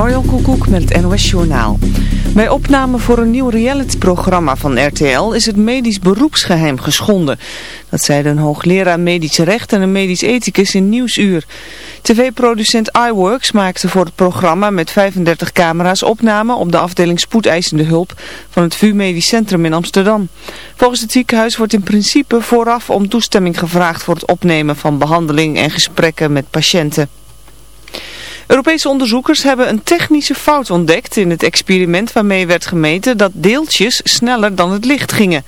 Marjan Koekoek met het NOS Journaal. Bij opname voor een nieuw realityprogramma van RTL is het medisch beroepsgeheim geschonden. Dat zeiden een hoogleraar medisch recht en een medisch ethicus in Nieuwsuur. TV-producent iWorks maakte voor het programma met 35 camera's opname op de afdeling spoedeisende hulp van het VU Medisch Centrum in Amsterdam. Volgens het ziekenhuis wordt in principe vooraf om toestemming gevraagd voor het opnemen van behandeling en gesprekken met patiënten. Europese onderzoekers hebben een technische fout ontdekt in het experiment waarmee werd gemeten dat deeltjes sneller dan het licht gingen.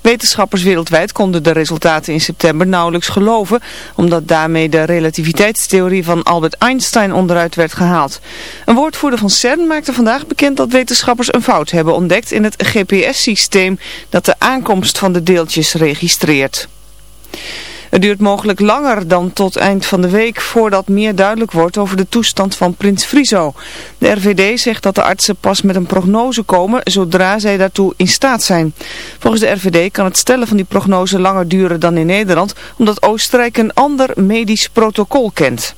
Wetenschappers wereldwijd konden de resultaten in september nauwelijks geloven, omdat daarmee de relativiteitstheorie van Albert Einstein onderuit werd gehaald. Een woordvoerder van CERN maakte vandaag bekend dat wetenschappers een fout hebben ontdekt in het GPS-systeem dat de aankomst van de deeltjes registreert. Het duurt mogelijk langer dan tot eind van de week voordat meer duidelijk wordt over de toestand van prins Friso. De RVD zegt dat de artsen pas met een prognose komen zodra zij daartoe in staat zijn. Volgens de RVD kan het stellen van die prognose langer duren dan in Nederland, omdat Oostenrijk een ander medisch protocol kent.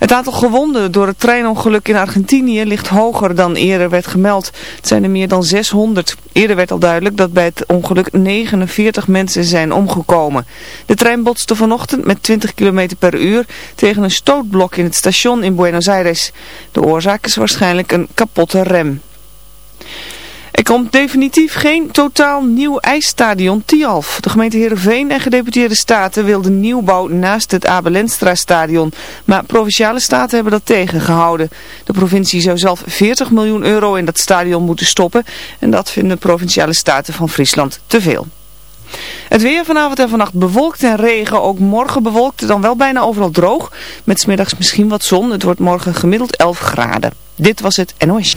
Het aantal gewonden door het treinongeluk in Argentinië ligt hoger dan eerder werd gemeld. Het zijn er meer dan 600. Eerder werd al duidelijk dat bij het ongeluk 49 mensen zijn omgekomen. De trein botste vanochtend met 20 km per uur tegen een stootblok in het station in Buenos Aires. De oorzaak is waarschijnlijk een kapotte rem. Er komt definitief geen totaal nieuw ijsstadion Tialf. De gemeente Heerenveen en gedeputeerde staten wilden nieuwbouw naast het Abelenstra stadion. Maar provinciale staten hebben dat tegengehouden. De provincie zou zelf 40 miljoen euro in dat stadion moeten stoppen. En dat vinden provinciale staten van Friesland te veel. Het weer vanavond en vannacht bewolkt en regen. Ook morgen bewolkt, dan wel bijna overal droog. Met smiddags misschien wat zon. Het wordt morgen gemiddeld 11 graden. Dit was het NOS.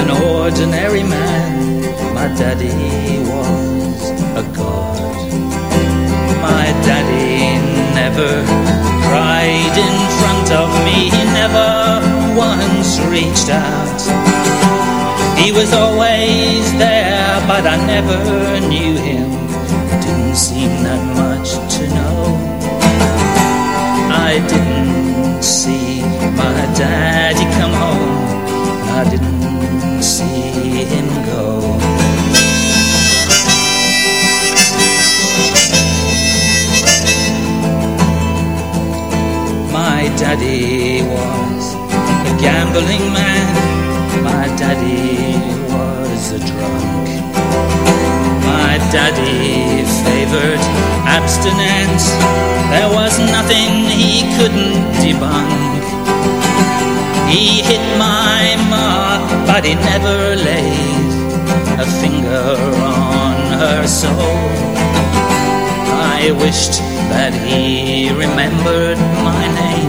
an ordinary man. My daddy was a god. My daddy never cried in front of me. He never once reached out. He was always there, but I never knew him. Didn't seem that much to know. I didn't see my daddy come home. I didn't daddy was a gambling man. My daddy was a drunk. My daddy favored abstinence. There was nothing he couldn't debunk. He hit my ma, but he never laid a finger on her soul. I wished that he remembered my name,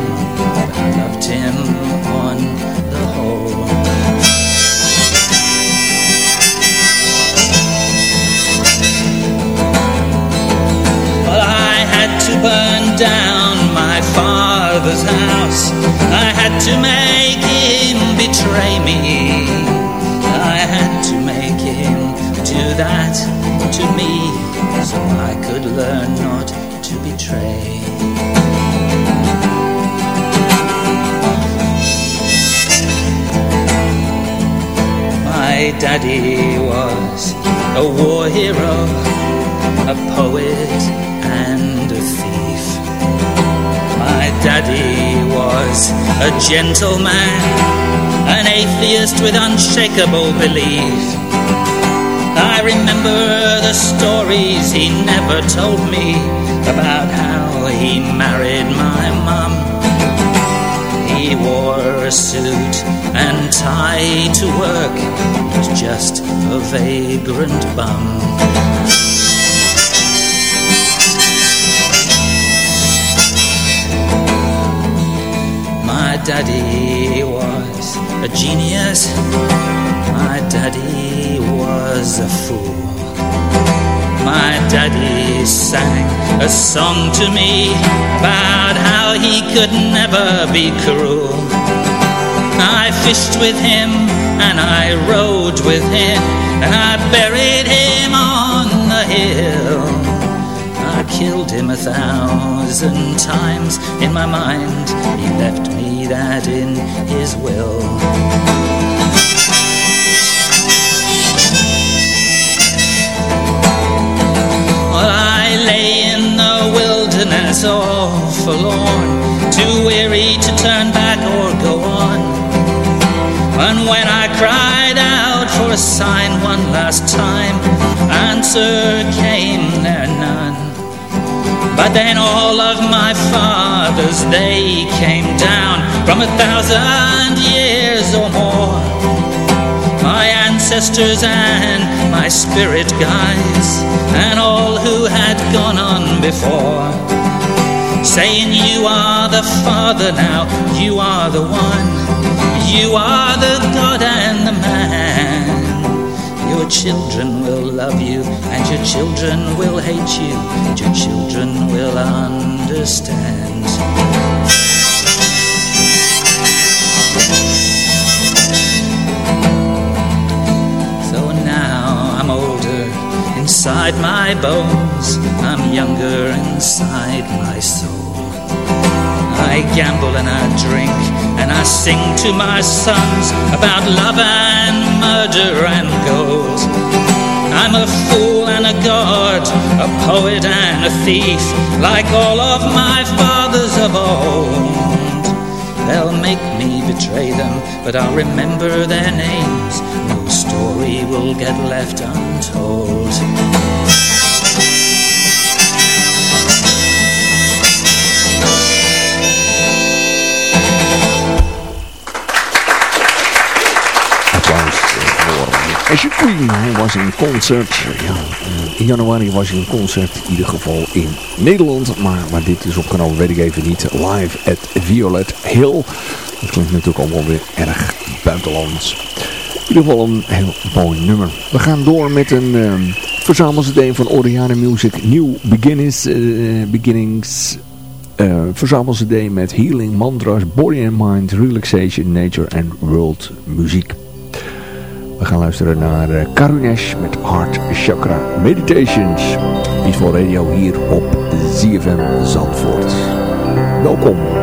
had to make him betray me. I had to make him do that to me so I could learn not to betray. My daddy was a war hero, a poet and a thief. My daddy was a gentleman, an atheist with unshakable belief. I remember the stories he never told me about how he married my mum. He wore a suit and tie to work, was just a vagrant bum. My daddy was a genius. My daddy was a fool. My daddy sang a song to me about how he could never be cruel. I fished with him and I rode with him and I buried him on the hill. I killed him a thousand times in my mind. He left me that in his will. Well, I lay in the wilderness all forlorn, too weary to turn back or go on. And when I cried out for a sign one last time, answer came there none. But then all of my fathers, they came down from a thousand years or more. My ancestors and my spirit guides, and all who had gone on before. Saying, You are the Father now, you are the one, you are the God and the man. Your children will love you, and your children will hate you, and your children will understand. So now I'm older inside my bones, I'm younger inside my soul. I gamble and I drink and I sing to my sons about love and murder and gold. I'm a fool and a god, a poet and a thief, like all of my fathers of old. They'll make me betray them, but I'll remember their names. No story will get left untold. Ashley Queen. Hij was in concert. Ja, eh, in januari was hij in concert. In ieder geval in Nederland. Maar waar dit is opgenomen weet ik even niet. Live at Violet Hill. Dat klinkt natuurlijk allemaal weer erg buitenlands. In ieder geval een heel mooi nummer. We gaan door met een um, verzamelcd van Oriana Music. New Beginnings. eh, beginnings uh, met healing, mantras, body and mind, relaxation, nature en world muziek. We gaan luisteren naar uh, Karunesh met Heart Chakra Meditations. Peaceful Radio hier op ZFM Zandvoort. Welkom.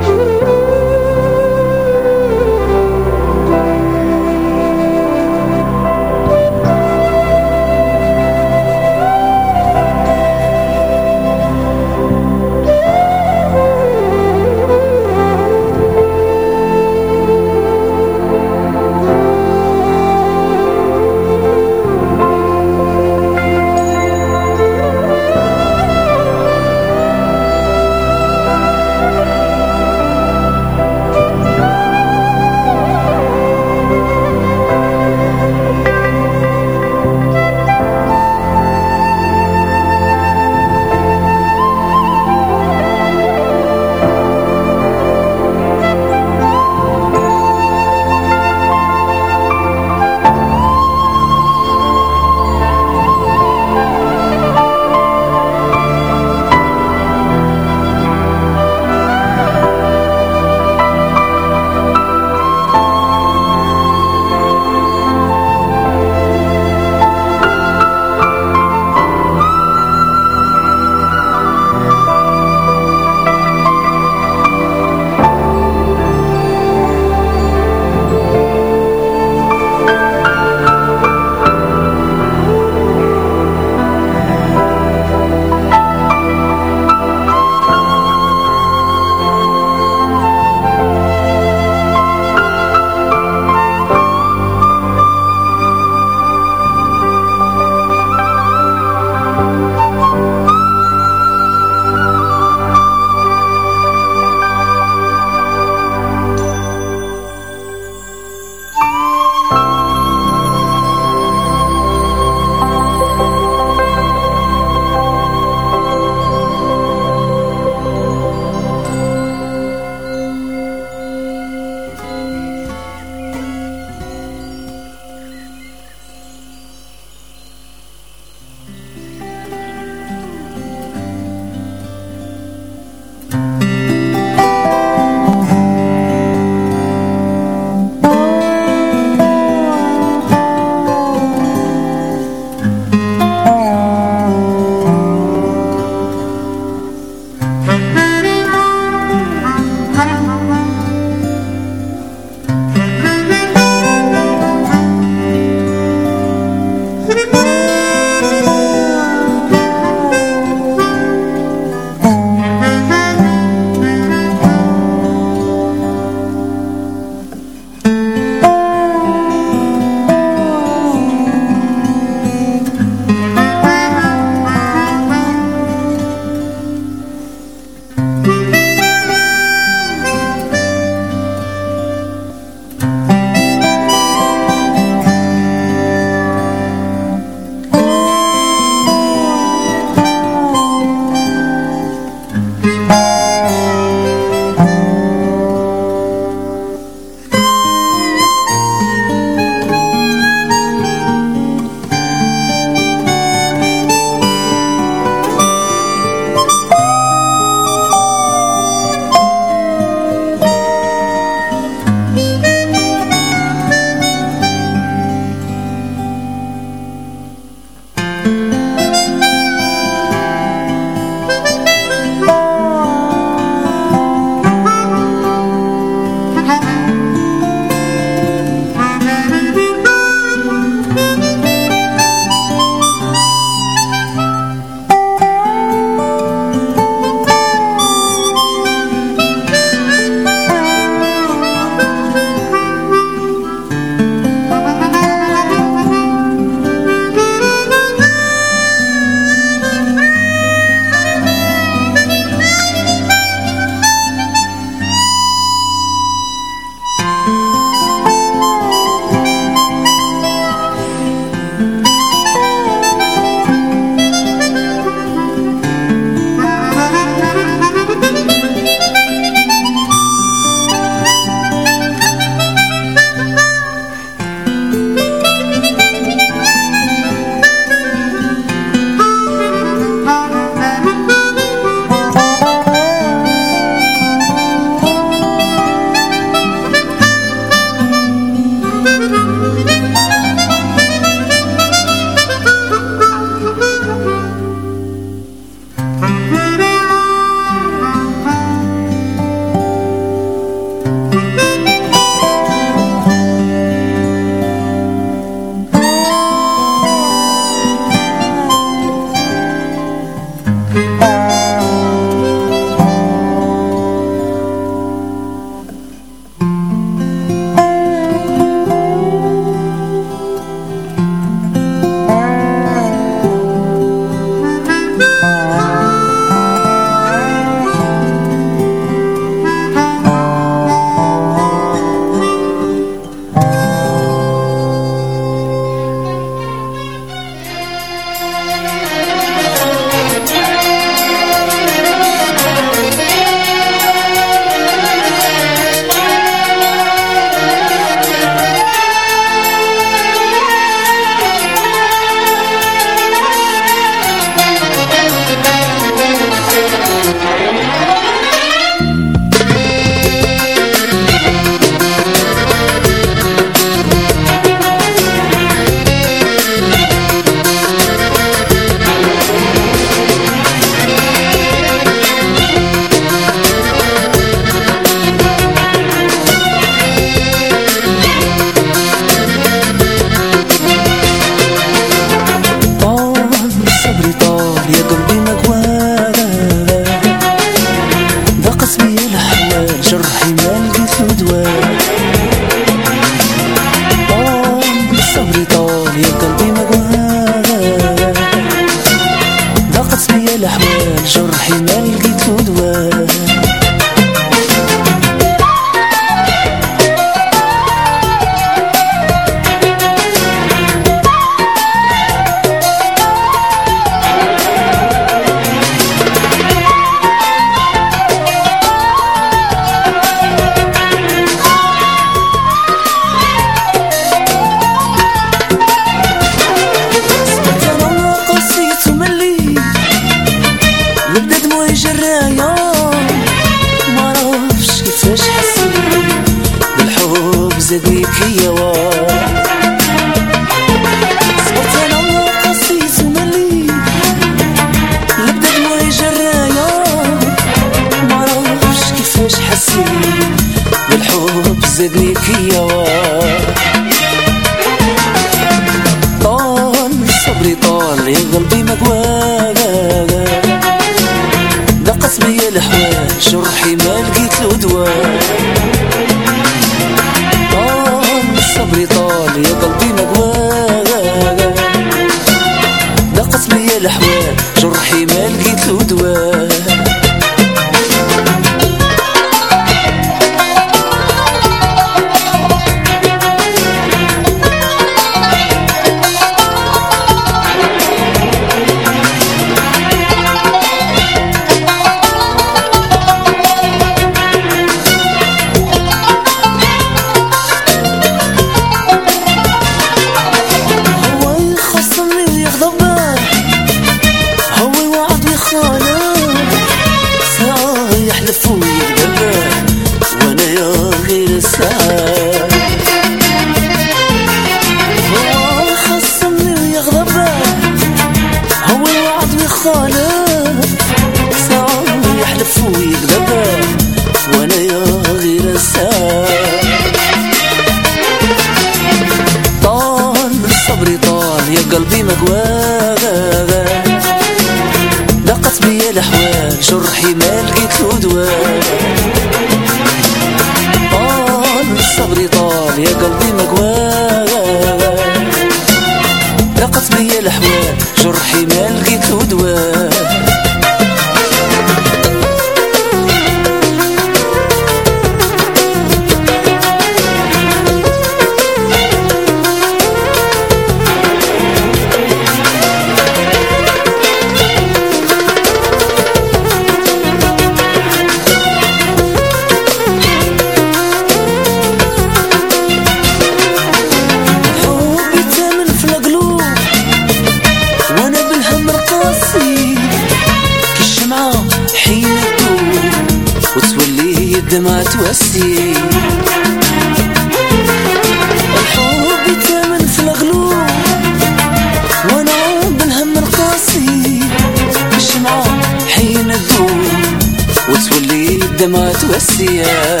ما توسيا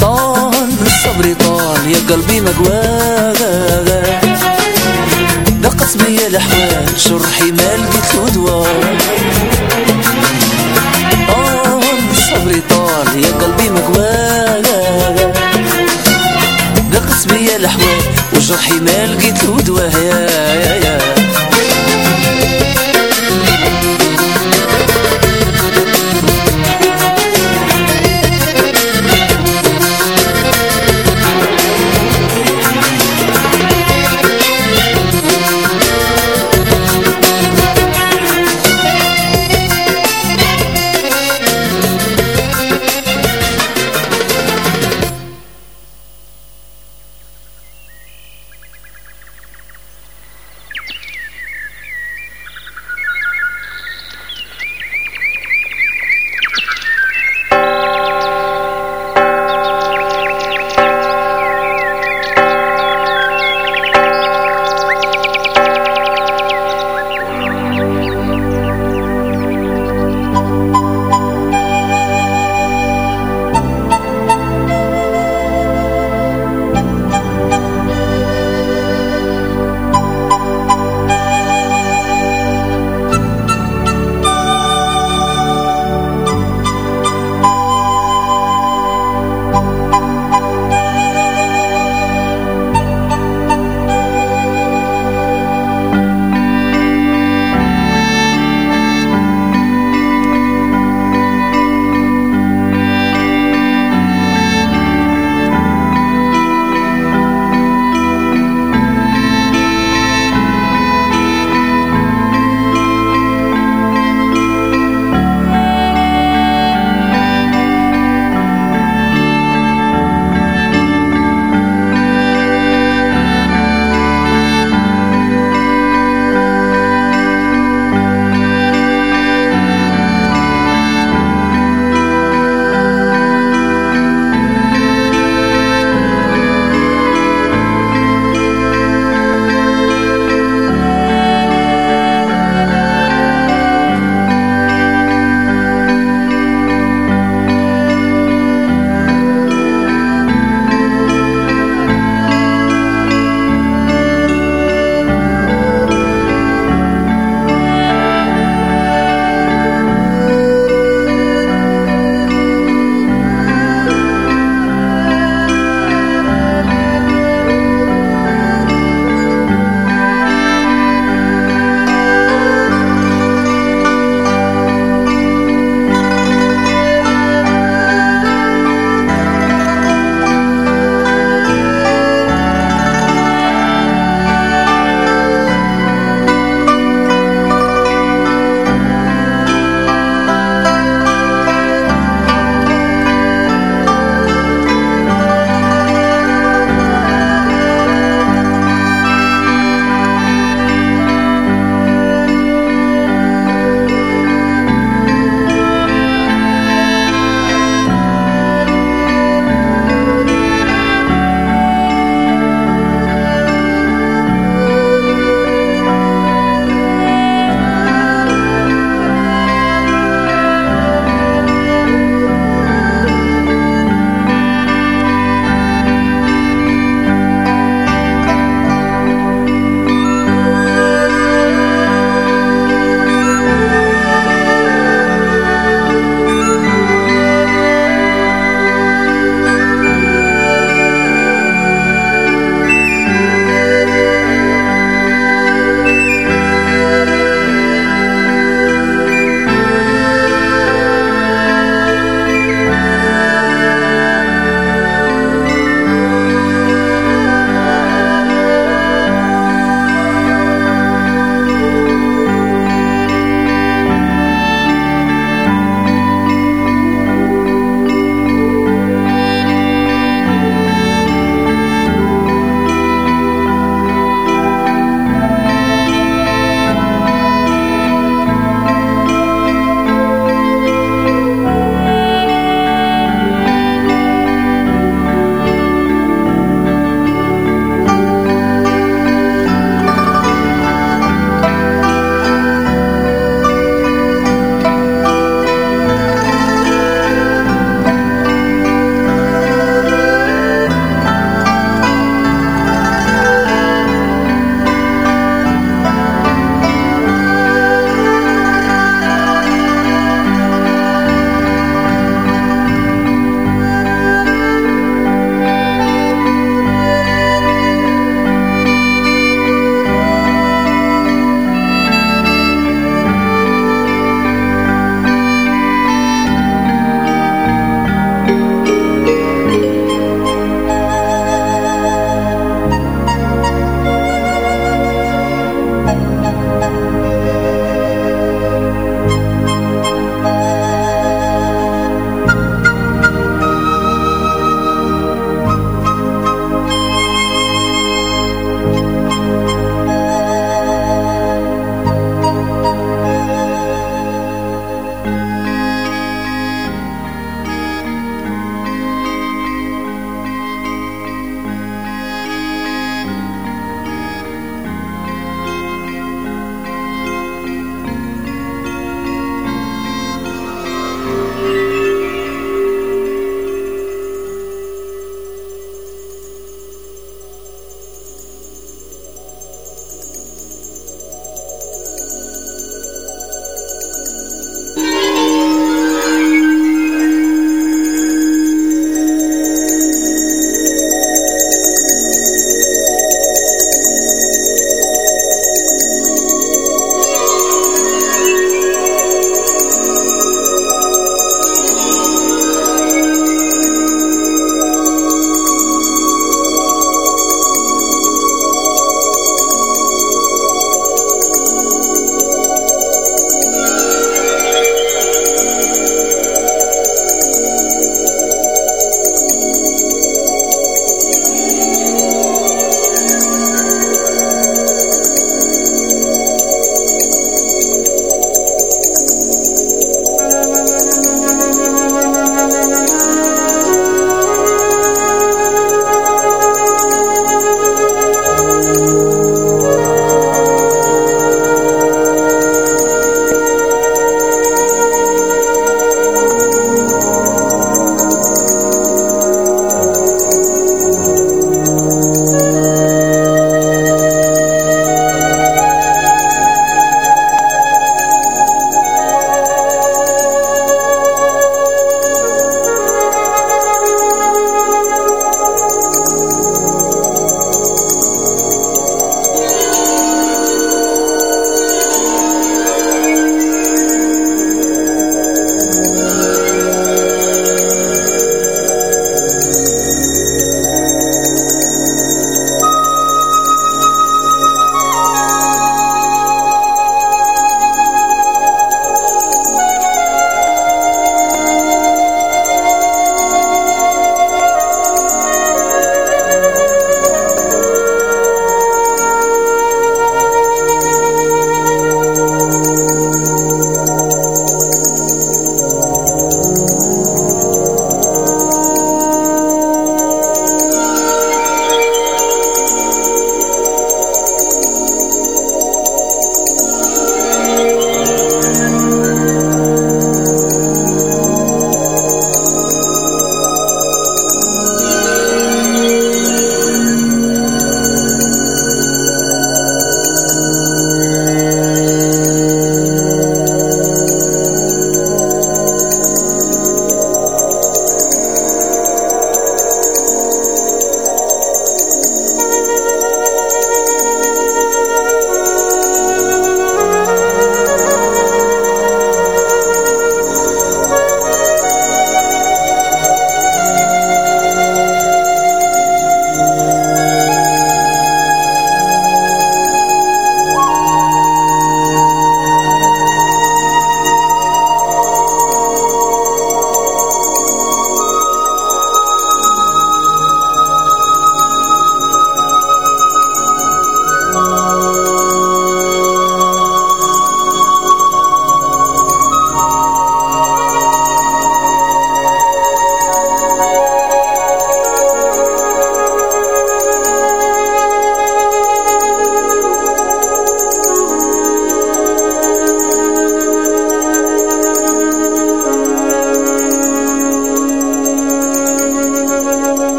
طال صبري طال يا قلبي مقواغا نقص بيا الاحوال شرحي ما لقيت له دوار طال صبري طال يا قلبي مقواغا نقص بيا الاحوال وجرحي ما لقيت له يا يا يا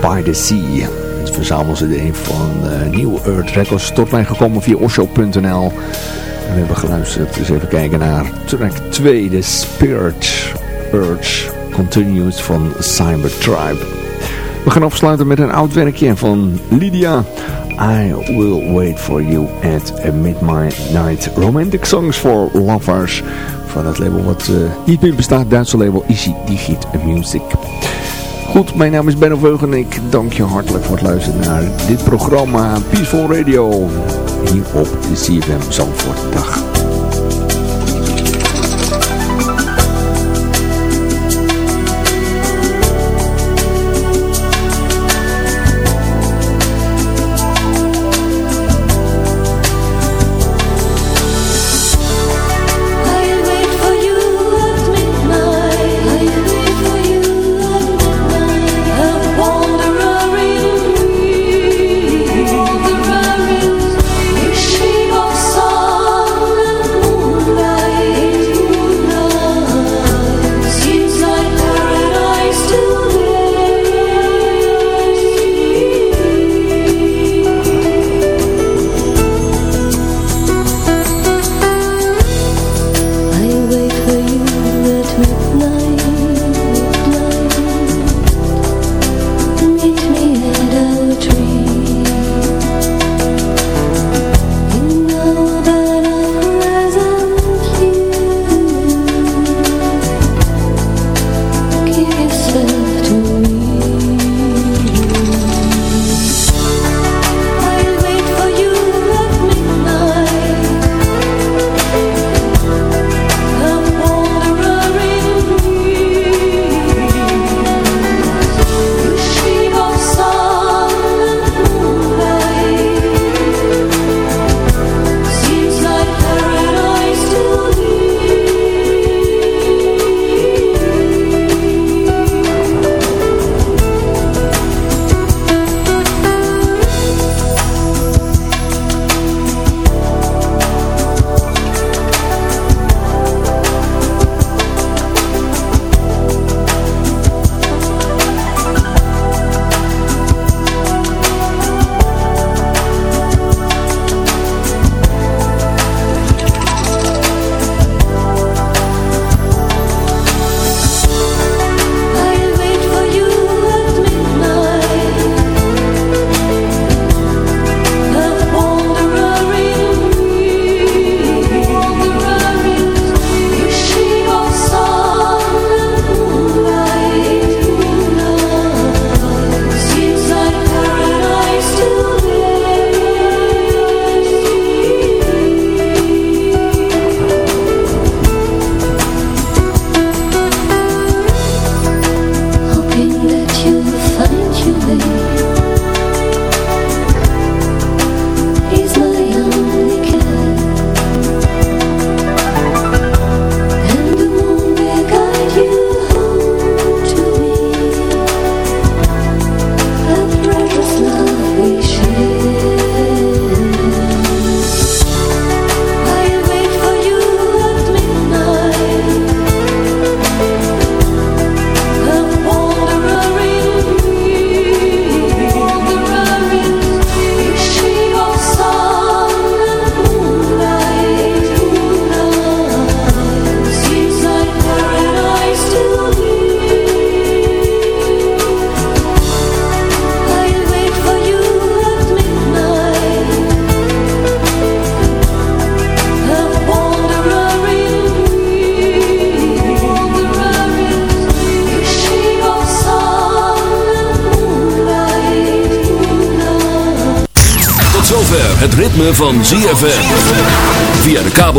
by the Sea. Het verzamelcd van uh, New Earth Records tot mij gekomen via osho.nl. En we hebben geluisterd, dus even kijken naar track 2, The Spirit Urge Continues van Cybertribe. We gaan afsluiten met een oud werkje van Lydia. I Will Wait For You at Midnight Romantic Songs for Lovers. Van het label wat uh, niet meer bestaat, Duitse label Easy Digit Music. Goed, mijn naam is Benno Veugen en ik dank je hartelijk voor het luisteren naar dit programma Peaceful Radio. Hier op CFM Zandvoort. Dag.